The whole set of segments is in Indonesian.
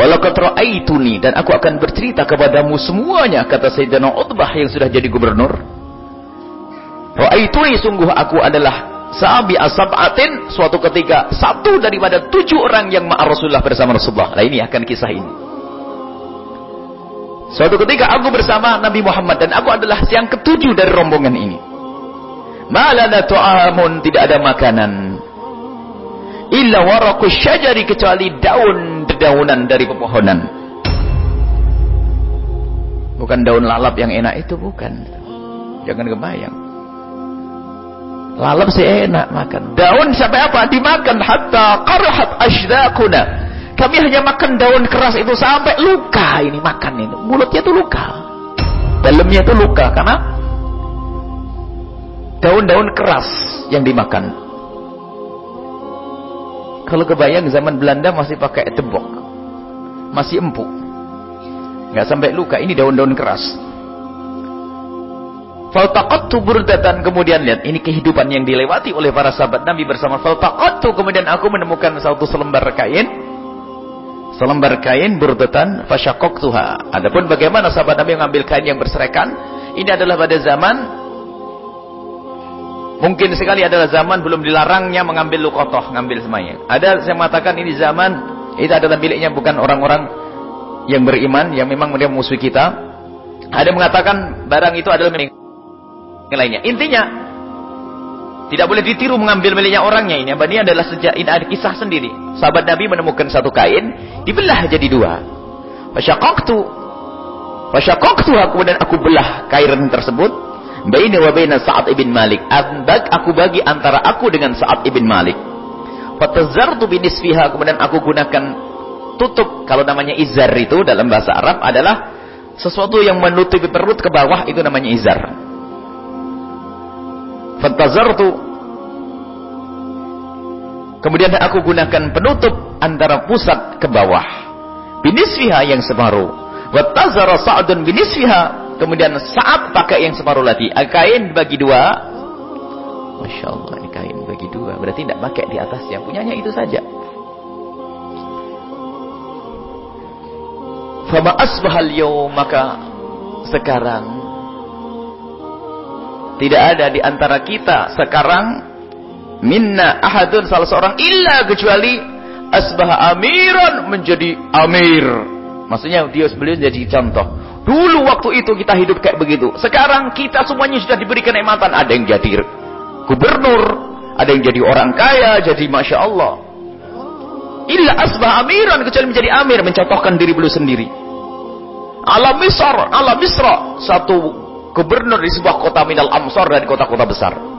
Walaqad ra'aituni dan aku akan bercerita kepadamu semuanya kata Sayyidina Utbah yang sudah jadi gubernur. Ra'aituni sungguh aku adalah sabi asab'atin suatu ketika satu daripada tujuh orang yang ma'a Rasulullah bersama Rasulullah. Nah ini akan kisah ini. Suatu ketika aku bersama Nabi Muhammad dan aku adalah yang ketujuh dari rombongan ini. Malana tu'amun tidak ada makanan. Illa warakus syajari kecuali daun dedaunan dari pepohonan. Bukan daun lalap yang enak itu bukan. Jangan kebayang. Lalap sih enak makan. Daun sampai apa? Dimakan hatta qarhat ashdaquna. Kami hanya makan daun keras itu sampai luka ini makan itu. Mulutnya itu luka. Dalamnya itu luka karena daun-daun keras yang dimakan. Kalau kebayang zaman Belanda masih pakai tebok. Masih empuk. Nggak sampai luka, ini daun-daun keras. Faltaqattu burdatan kemudian lihat ini kehidupan yang dilewati oleh para sahabat Nabi bersama faltaqattu kemudian aku menemukan satu selembar kain selembar kain burdatan fasyaqaqtuha. Adapun bagaimana sahabat Nabi mengambil kain yang berserakan ini adalah pada zaman Mungkin sekali adalah zaman belum dilarangnya mengambil lukotoh, ngambil semuanya. Ada yang mengatakan ini zaman itu adalah miliknya bukan orang-orang yang beriman, yang memang dia musuh kita. Ada yang mengatakan barang itu adalah milik lainnya. Intinya tidak boleh ditiru mengambil miliknya orangnya ini. Ini adalah sejak ini ada kisah sendiri. Sahabat Nabi menemukan satu kain, dibelah jadi dua. Fasyaqaqtu. Fasyaqaqtu kemudian aku belah kain tersebut Baini wa baina Sa'ad ibn Malik. Aku bagi antara aku dengan Sa'ad ibn Malik. Fatazartu binisfiha. Kemudian aku gunakan tutup. Kalau namanya izar itu dalam bahasa Arab adalah sesuatu yang menutupi perut ke bawah itu namanya izar. Fatazartu. Kemudian aku gunakan penutup antara pusat ke bawah. Binisfiha yang separuh. Watazara Sa'adun binisfiha Kemudian saat pakai yang separuh lagi. Kain bagi dua. Masya Allah, ini kain bagi dua. Berarti tidak pakai di atasnya. Punyanya itu saja. Fama asbahal yawm. Maka sekarang. Tidak ada di antara kita sekarang. Minna ahadun salah seorang. Illa kecuali. Asbah amiran menjadi amir. Maksudnya dia beliau jadi contoh. Dulu waktu itu kita hidup kayak begitu. Sekarang kita semuanya sudah diberi kenikmatan. Ada yang jadi gubernur. Ada yang jadi orang kaya. Jadi Masya Allah. Illa asbah amiran. Kecuali menjadi amir. Mencontohkan diri beliau sendiri. Alam Misr. Alam Misra. Satu gubernur di sebuah kota minal amsor. Dan kota-kota besar.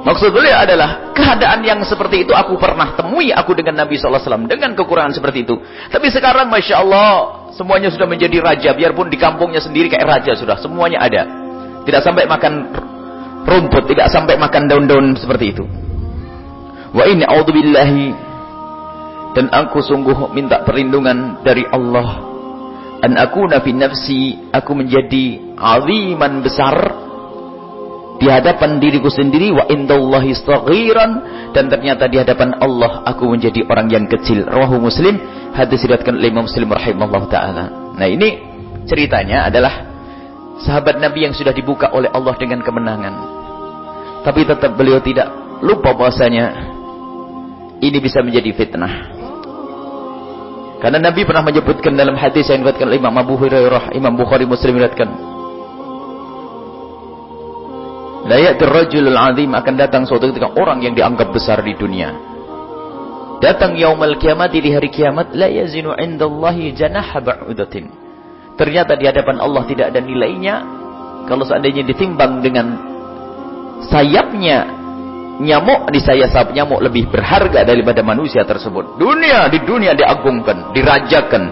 Maksud beliau adalah keadaan yang seperti itu aku pernah temui aku dengan Nabi SAW dengan kekurangan seperti itu. Tapi sekarang Masya Allah semuanya sudah menjadi raja biarpun di kampungnya sendiri kayak raja sudah semuanya ada. Tidak sampai makan rumput, tidak sampai makan daun-daun seperti itu. Wa ini billahi dan aku sungguh minta perlindungan dari Allah. An aku nafi nafsi aku menjadi aziman besar di hadapan diriku sendiri wa indallahi saghiran dan ternyata di hadapan Allah aku menjadi orang yang kecil. Rawahu muslim hadis diriwayatkan Imam Muslim rahimallahu taala. Nah ini ceritanya adalah sahabat Nabi yang sudah dibuka oleh Allah dengan kemenangan. Tapi tetap beliau tidak lupa bahwasanya ini bisa menjadi fitnah. Karena Nabi pernah menyebutkan dalam hadis yang diriwayatkan Imam Abu Hurairah Imam Bukhari Muslim diriwayatkan La rajulul azim akan datang suatu ketika orang yang dianggap besar di dunia. Datang yaumul kiamat di hari kiamat la yazinu indallahi janaha ba'udatin. Ternyata di hadapan Allah tidak ada nilainya kalau seandainya ditimbang dengan sayapnya nyamuk di sayap nyamuk lebih berharga daripada manusia tersebut. Dunia di dunia diagungkan, dirajakan.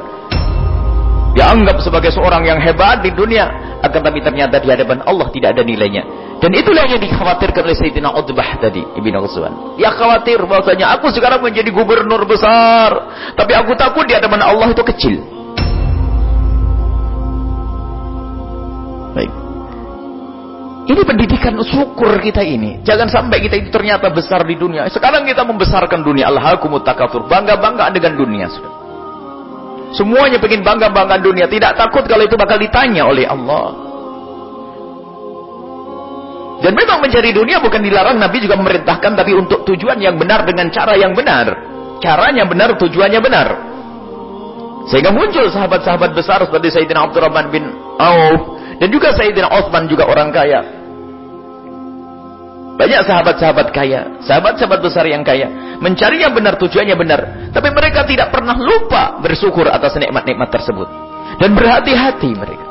Dianggap sebagai seorang yang hebat di dunia, akan tapi ternyata di hadapan Allah tidak ada nilainya. Dan itulah yang dikhawatirkan oleh Sayyidina Utbah tadi, Ibn Ghazwan. Ya khawatir bahwasanya aku sekarang menjadi gubernur besar, tapi aku takut di hadapan Allah itu kecil. Baik. Ini pendidikan syukur kita ini. Jangan sampai kita itu ternyata besar di dunia. Sekarang kita membesarkan dunia. Allah takatsur. Bangga-bangga dengan dunia sudah. Semuanya pengen bangga-bangga dunia. Tidak takut kalau itu bakal ditanya oleh Allah. Dan memang mencari dunia bukan dilarang. Nabi juga memerintahkan. Tapi untuk tujuan yang benar dengan cara yang benar. Caranya benar, tujuannya benar. Sehingga muncul sahabat-sahabat besar seperti Sayyidina Abdurrahman bin Auf. Dan juga Sayyidina Osman juga orang kaya. Banyak sahabat-sahabat kaya. Sahabat-sahabat besar yang kaya. Mencari yang benar, tujuannya benar. Tapi mereka tidak pernah lupa bersyukur atas nikmat-nikmat tersebut. Dan berhati-hati mereka.